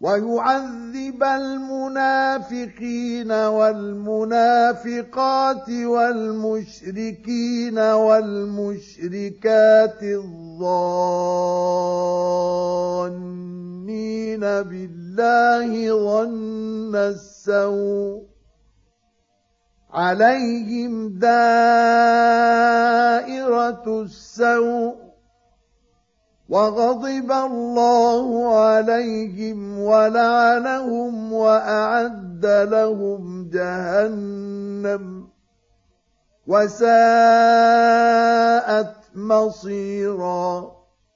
ويعذب المنافقين والمنافقات والمشركين والمشركات الظانين بالله ظن السوء عليهم دائرة السوء وغضب الله عليهم ولعنهم وأعد لهم جهنم وساءت مصيرا